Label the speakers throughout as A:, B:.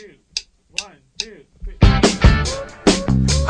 A: two, one, two, three.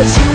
B: But you